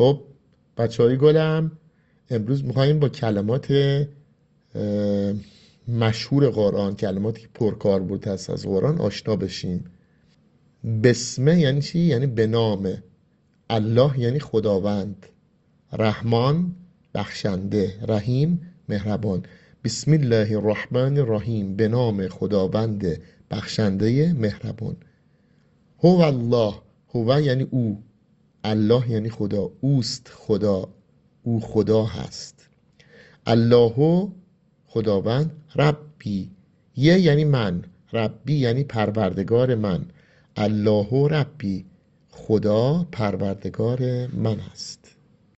خب بچه های گلم امروز میخواییم با کلمات مشهور قرآن کلماتی که پرکار بود هست از قرآن آشنا بشیم. بسمه یعنی چی؟ یعنی به نام. الله یعنی خداوند. رحمان بخشنده. رحیم مهربان. بسم الله الرحمن الرحیم. به نام خداوند بخشنده مهربان. هو الله. هو یعنی او. الله یعنی خدا اوست خدا او خدا هست. الله خداوند ربی یه یعنی من ربی یعنی پروردگار من. الله ربی خدا پروردگار من است